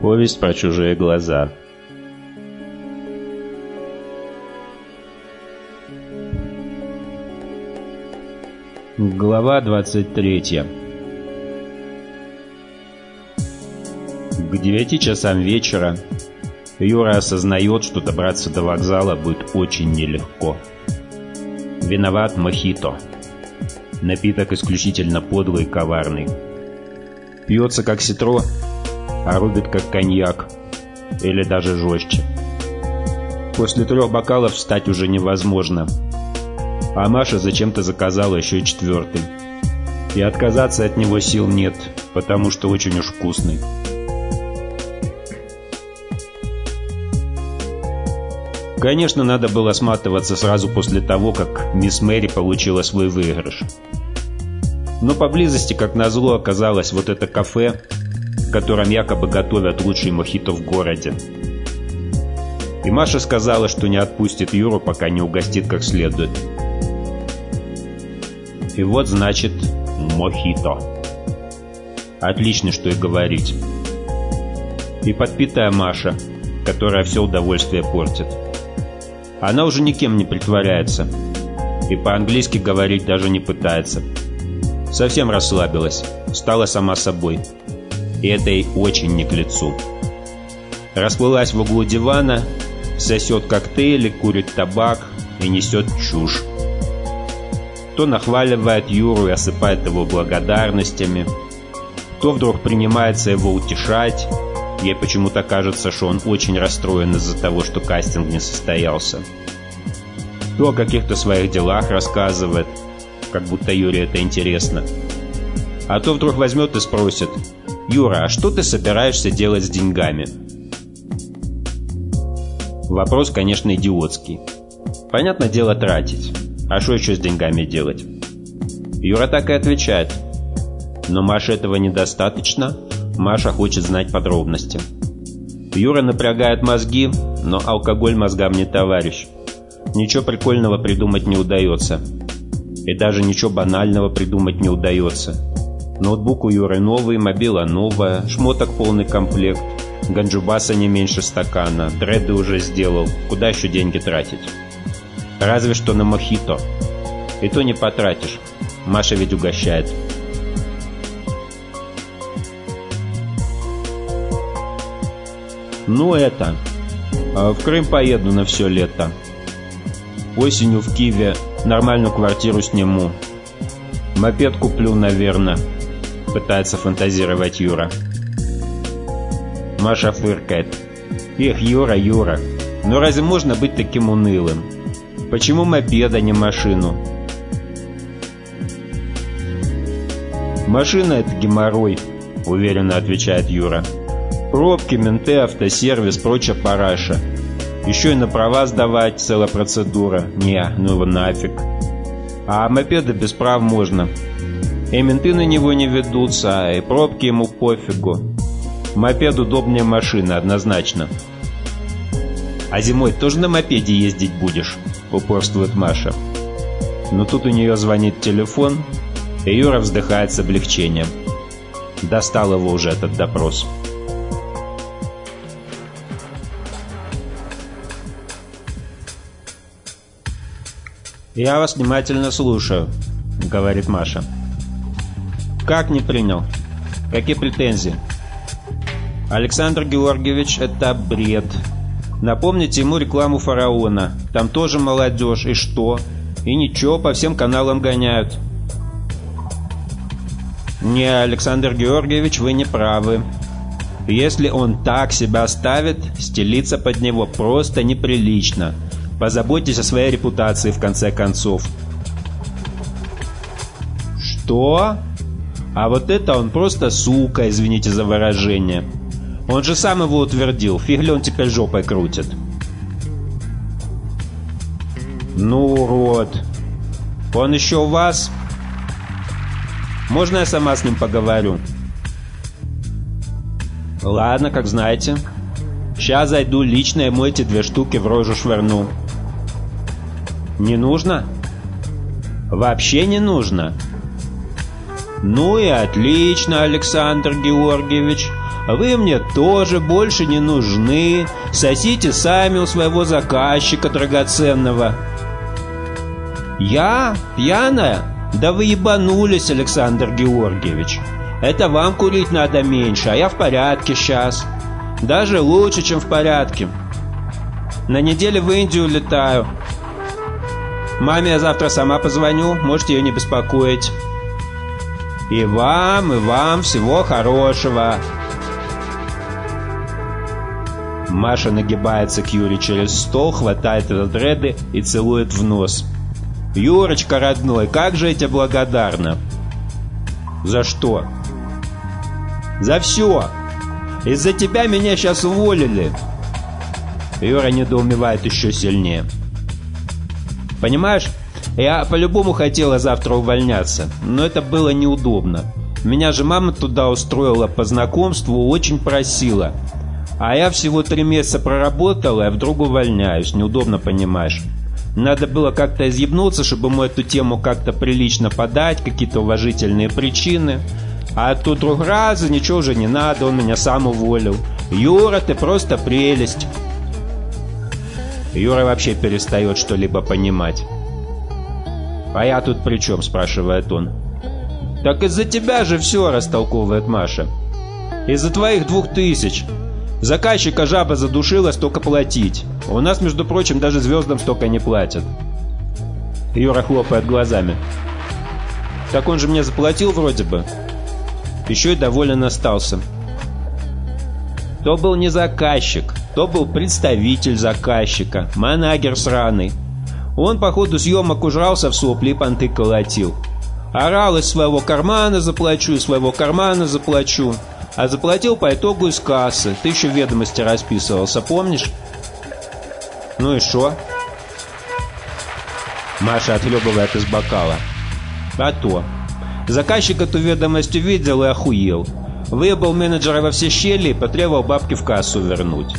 Повесть про чужие глаза. Глава 23 К девяти часам вечера Юра осознает, что добраться до вокзала будет очень нелегко. Виноват мохито. Напиток исключительно подлый и коварный. Пьется как ситро, а рубит как коньяк. Или даже жестче. После трех бокалов встать уже невозможно. А Маша зачем-то заказала еще четвертый. И отказаться от него сил нет, потому что очень уж вкусный. Конечно, надо было сматываться сразу после того, как мисс Мэри получила свой выигрыш. Но поблизости, как назло, оказалось вот это кафе, в котором якобы готовят лучший мохито в городе. И Маша сказала, что не отпустит Юру, пока не угостит как следует. И вот, значит, мохито. Отлично, что и говорить. И подпитая Маша, которая все удовольствие портит. Она уже никем не притворяется. И по-английски говорить даже не пытается. Совсем расслабилась, стала сама собой. И это ей очень не к лицу. Расплылась в углу дивана, сосет коктейли, курит табак и несет чушь. То нахваливает Юру и осыпает его благодарностями, то вдруг принимается его утешать, Ей почему-то кажется, что он очень расстроен из-за того, что кастинг не состоялся. То о каких-то своих делах рассказывает, как будто Юре это интересно. А то вдруг возьмет и спросит, «Юра, а что ты собираешься делать с деньгами?» Вопрос, конечно, идиотский. Понятно дело тратить. А что еще с деньгами делать? Юра так и отвечает. Но Маше этого недостаточно, Маша хочет знать подробности. Юра напрягает мозги, но алкоголь мозгам не товарищ. Ничего прикольного придумать не удается. И даже ничего банального придумать не удается. Ноутбук у Юры новый, мобила новая, шмоток полный комплект, ганджубаса не меньше стакана, дреды уже сделал, куда еще деньги тратить? Разве что на мохито. И то не потратишь. Маша ведь угощает. Ну это... А в Крым поеду на все лето. Осенью в Киеве нормальную квартиру сниму. Мопед куплю, наверное. Пытается фантазировать Юра. Маша фыркает. Эх, Юра, Юра, ну разве можно быть таким унылым? Почему мопед, а не машину? Машина — это геморрой, уверенно отвечает Юра. Пробки, менты, автосервис, прочая параша. Еще и на права сдавать целая процедура. Не, ну его нафиг. А мопеда без прав можно. И менты на него не ведутся, и пробки ему пофигу. Мопед удобнее машины, однозначно. «А зимой тоже на мопеде ездить будешь?» — упорствует Маша. Но тут у нее звонит телефон, и Юра вздыхает с облегчением. Достал его уже этот допрос. «Я вас внимательно слушаю», — говорит Маша. «Как не принял? Какие претензии?» «Александр Георгиевич, это бред. Напомните ему рекламу «Фараона». Там тоже молодежь. И что? И ничего, по всем каналам гоняют». «Не, Александр Георгиевич, вы не правы. Если он так себя ставит, стелиться под него просто неприлично». Позаботьтесь о своей репутации, в конце концов. Что? А вот это он просто сука, извините за выражение. Он же сам его утвердил, фиг ли он теперь жопой крутит. Ну, урод. Он еще у вас? Можно я сама с ним поговорю? Ладно, как знаете. Сейчас зайду лично ему эти две штуки в рожу швырну. Не нужно? Вообще не нужно? «Ну и отлично, Александр Георгиевич. Вы мне тоже больше не нужны. Сосите сами у своего заказчика драгоценного». «Я? Пьяная? Да вы ебанулись, Александр Георгиевич. Это вам курить надо меньше, а я в порядке сейчас. Даже лучше, чем в порядке. На неделе в Индию летаю. Маме я завтра сама позвоню, можете ее не беспокоить. И вам, и вам всего хорошего. Маша нагибается к Юре через стол, хватает дреды и целует в нос. «Юрочка, родной, как же я тебе благодарна!» «За что?» «За все! Из-за тебя меня сейчас уволили!» Юра недоумевает еще сильнее. «Понимаешь, я по-любому хотела завтра увольняться, но это было неудобно. Меня же мама туда устроила по знакомству, очень просила. А я всего три месяца проработала, и вдруг увольняюсь. Неудобно, понимаешь. Надо было как-то изъебнуться, чтобы ему эту тему как-то прилично подать, какие-то уважительные причины. А тут вдруг раз, ничего уже не надо, он меня сам уволил. Юра, ты просто прелесть. Юра вообще перестает что-либо понимать. «А я тут при чем?» – спрашивает он. «Так из-за тебя же все», – растолковывает Маша. «Из-за твоих двух тысяч. Заказчика жаба задушила столько платить. У нас, между прочим, даже звездам столько не платят». Юра хлопает глазами. «Так он же мне заплатил вроде бы». Еще и доволен остался. То был не заказчик, то был представитель заказчика, манагер сраный. Он по ходу съемок ужрался в сопли и понты колотил. Орал из своего кармана заплачу, из своего кармана заплачу. А заплатил по итогу из кассы. Ты еще в ведомости расписывался, помнишь? Ну и что? Маша отхлебывает из бокала. А то. Заказчик эту ведомость увидел и охуел. Выебал менеджера во все щели и потребовал бабки в кассу вернуть.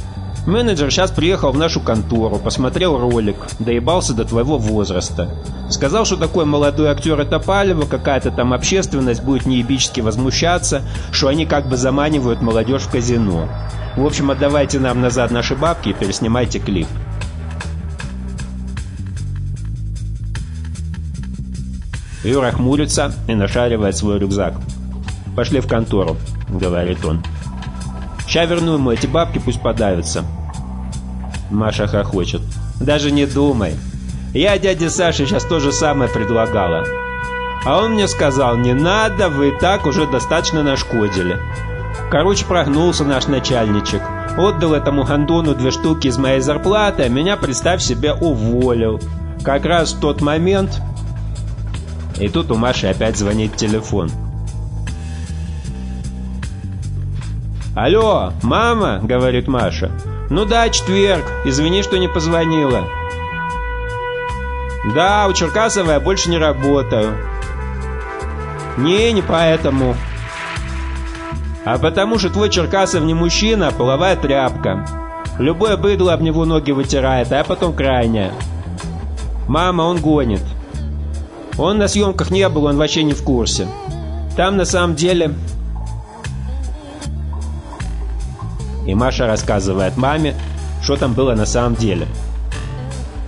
Менеджер сейчас приехал в нашу контору, посмотрел ролик, доебался до твоего возраста. Сказал, что такой молодой актер это палево, какая-то там общественность будет неебически возмущаться, что они как бы заманивают молодежь в казино. В общем, отдавайте нам назад наши бабки и переснимайте клип. Юра хмурится и нашаривает свой рюкзак. «Пошли в контору», — говорит он. «Ща верну ему эти бабки, пусть подавятся». Маша хохочет. «Даже не думай. Я дяде Саше сейчас то же самое предлагала. А он мне сказал, не надо, вы и так уже достаточно нашкодили. Короче, прогнулся наш начальничек. Отдал этому гандону две штуки из моей зарплаты, а меня, представь себе, уволил. Как раз в тот момент... И тут у Маши опять звонит телефон. «Алло, мама?» — говорит Маша. «Ну да, четверг. Извини, что не позвонила». «Да, у Черкасова я больше не работаю». «Не, не поэтому». «А потому что твой Черкасов не мужчина, а половая тряпка. Любое быдло об него ноги вытирает, а потом крайняя». «Мама, он гонит». «Он на съемках не был, он вообще не в курсе. Там на самом деле И Маша рассказывает маме, что там было на самом деле.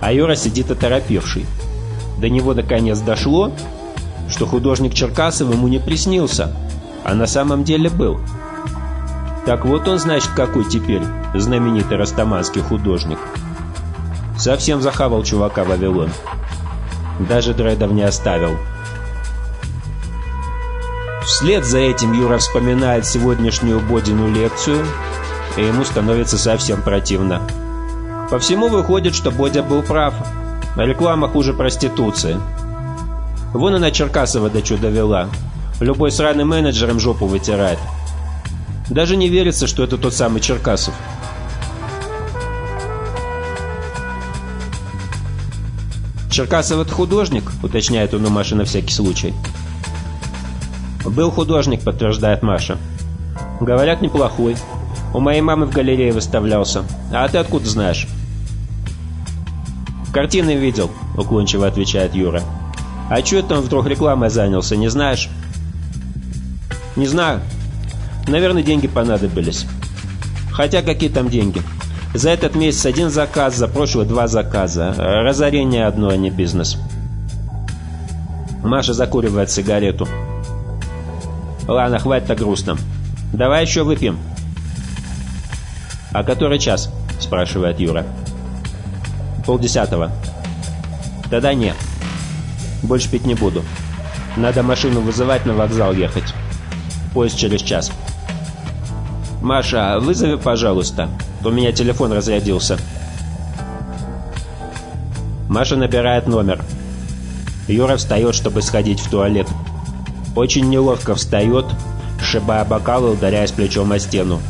А Юра сидит оторопевший. До него наконец дошло, что художник Черкасов ему не приснился, а на самом деле был. Так вот он, значит, какой теперь знаменитый растаманский художник. Совсем захавал чувака Вавилон. Даже дредов не оставил. Вслед за этим Юра вспоминает сегодняшнюю Бодину лекцию и ему становится совсем противно. По всему выходит, что Бодя был прав. Реклама хуже проституции. Вон она Черкасова до чуда довела. Любой сраный менеджер им жопу вытирает. Даже не верится, что это тот самый Черкасов. «Черкасов это художник?» — уточняет он у Маши на всякий случай. «Был художник», — подтверждает Маша. «Говорят, неплохой. У моей мамы в галерее выставлялся. А ты откуда знаешь?» «Картины видел», — уклончиво отвечает Юра. «А чё это он вдруг рекламой занялся, не знаешь?» Не знаю. Наверное, деньги понадобились. Хотя какие там деньги? За этот месяц один заказ, за прошлый два заказа. Разорение одно, а не бизнес. Маша закуривает сигарету. Ладно, хватит так грустно. Давай еще выпьем. «А который час?» – спрашивает Юра. «Полдесятого». «Тогда нет. Больше пить не буду. Надо машину вызывать, на вокзал ехать. Поезд через час». «Маша, вызови, пожалуйста. У меня телефон разрядился». Маша набирает номер. Юра встает, чтобы сходить в туалет. Очень неловко встает, сшибая бокал и ударяясь плечом о стену.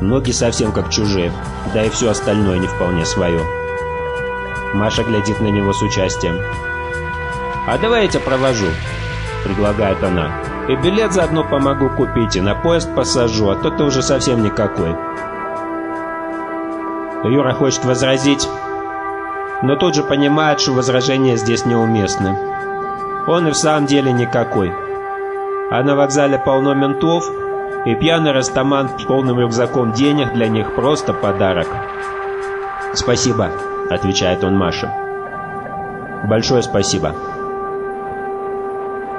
Ноги совсем как чужие, да и все остальное не вполне свое. Маша глядит на него с участием. «А давай я тебя провожу», — предлагает она. «И билет заодно помогу купить, и на поезд посажу, а то ты уже совсем никакой». Юра хочет возразить, но тут же понимает, что возражения здесь неуместны. Он и в самом деле никакой. А на вокзале полно ментов, и пьяный растаман с полным рюкзаком денег для них просто подарок. «Спасибо», — отвечает он Маше. «Большое спасибо».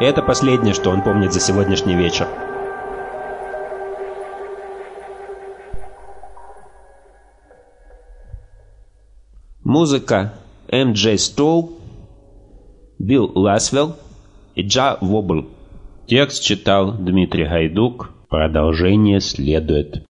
Это последнее, что он помнит за сегодняшний вечер. Музыка М. Джей Стоу, Билл Ласвелл и Джа Вобл. Текст читал Дмитрий Гайдук. Продолжение следует.